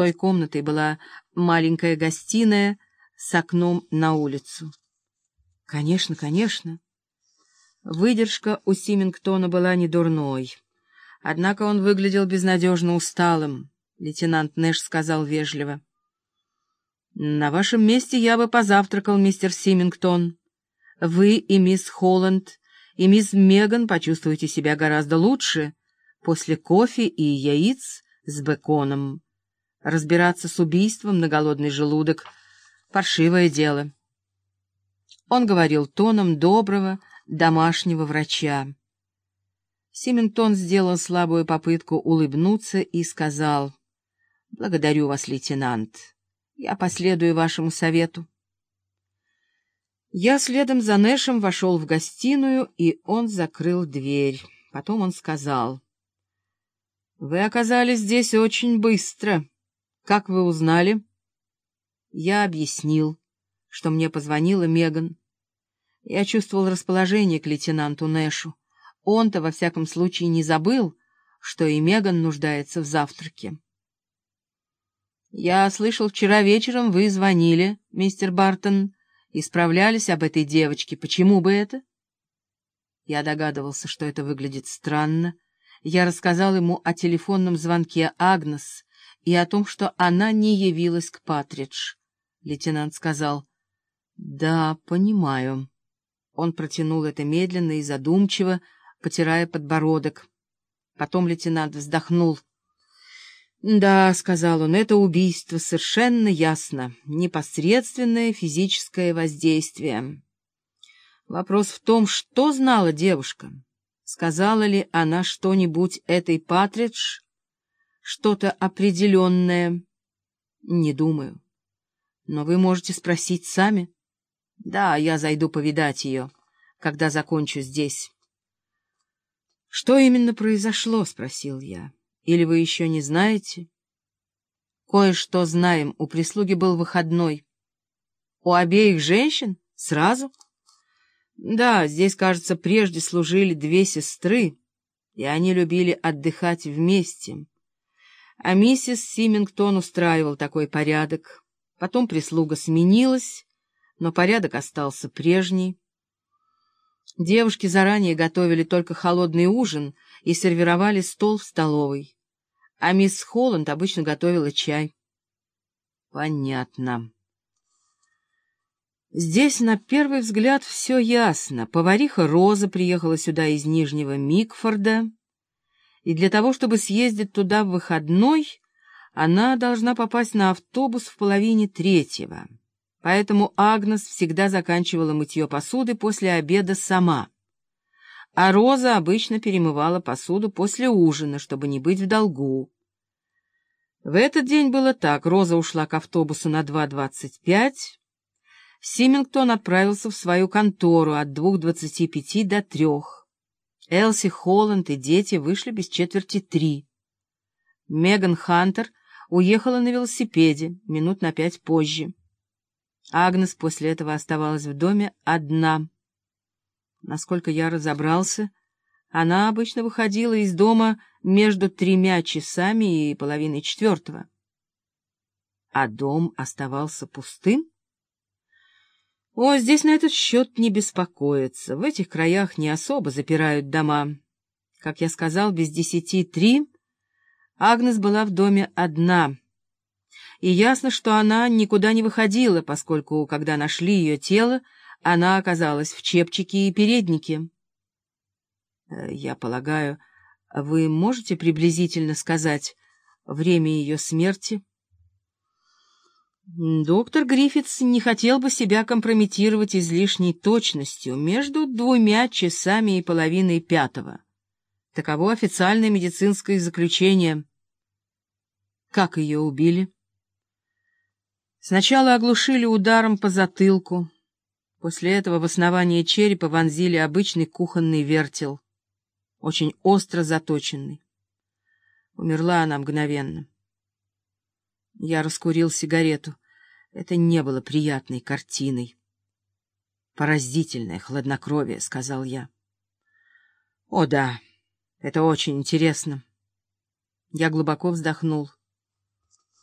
Той комнатой была маленькая гостиная с окном на улицу. Конечно, конечно. Выдержка у Симингтона была не дурной. Однако он выглядел безнадежно усталым, лейтенант Нэш сказал вежливо. «На вашем месте я бы позавтракал, мистер Симингтон. Вы и мисс Холланд, и мисс Меган почувствуете себя гораздо лучше после кофе и яиц с беконом. Разбираться с убийством на голодный желудок — паршивое дело». Он говорил тоном доброго, домашнего врача. Симентон сделал слабую попытку улыбнуться и сказал, «Благодарю вас, лейтенант. Я последую вашему совету». Я следом за Нэшем вошел в гостиную, и он закрыл дверь. Потом он сказал, «Вы оказались здесь очень быстро. Как вы узнали?» Я объяснил, что мне позвонила Меган. Я чувствовал расположение к лейтенанту Нэшу. Он-то, во всяком случае, не забыл, что и Меган нуждается в завтраке. «Я слышал, вчера вечером вы звонили, мистер Бартон, и справлялись об этой девочке. Почему бы это?» Я догадывался, что это выглядит странно. Я рассказал ему о телефонном звонке Агнес и о том, что она не явилась к Патридж. Лейтенант сказал, «Да, понимаю». Он протянул это медленно и задумчиво, потирая подбородок. Потом лейтенант вздохнул. «Да», — сказал он, — «это убийство, совершенно ясно. Непосредственное физическое воздействие. Вопрос в том, что знала девушка. Сказала ли она что-нибудь этой Патридж? Что-то определенное? Не думаю. Но вы можете спросить сами». Да, я зайду повидать ее, когда закончу здесь. — Что именно произошло? — спросил я. — Или вы еще не знаете? — Кое-что знаем. У прислуги был выходной. — У обеих женщин? Сразу? — Да, здесь, кажется, прежде служили две сестры, и они любили отдыхать вместе. А миссис Симингтон устраивал такой порядок. Потом прислуга сменилась но порядок остался прежний. Девушки заранее готовили только холодный ужин и сервировали стол в столовой, а мисс Холланд обычно готовила чай. Понятно. Здесь на первый взгляд все ясно. Повариха Роза приехала сюда из Нижнего Микфорда, и для того, чтобы съездить туда в выходной, она должна попасть на автобус в половине третьего поэтому Агнес всегда заканчивала мытье посуды после обеда сама, а Роза обычно перемывала посуду после ужина, чтобы не быть в долгу. В этот день было так. Роза ушла к автобусу на 2.25. Симингтон отправился в свою контору от 2.25 до 3. Элси Холланд и дети вышли без четверти три. Меган Хантер уехала на велосипеде минут на пять позже. Агнес после этого оставалась в доме одна. Насколько я разобрался, она обычно выходила из дома между тремя часами и половиной четвертого. А дом оставался пустым? О, здесь на этот счет не беспокоиться. В этих краях не особо запирают дома. Как я сказал, без десяти три Агнес была в доме одна — и ясно, что она никуда не выходила, поскольку, когда нашли ее тело, она оказалась в чепчике и переднике. Э, я полагаю, вы можете приблизительно сказать время ее смерти? Доктор Гриффитс не хотел бы себя компрометировать излишней точностью между двумя часами и половиной пятого. Таково официальное медицинское заключение. Как ее убили? Сначала оглушили ударом по затылку. После этого в основание черепа вонзили обычный кухонный вертел, очень остро заточенный. Умерла она мгновенно. Я раскурил сигарету. Это не было приятной картиной. «Поразительное хладнокровие», — сказал я. «О да, это очень интересно». Я глубоко вздохнул.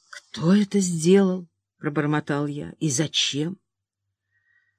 Кто это сделал? — пробормотал я. — И зачем?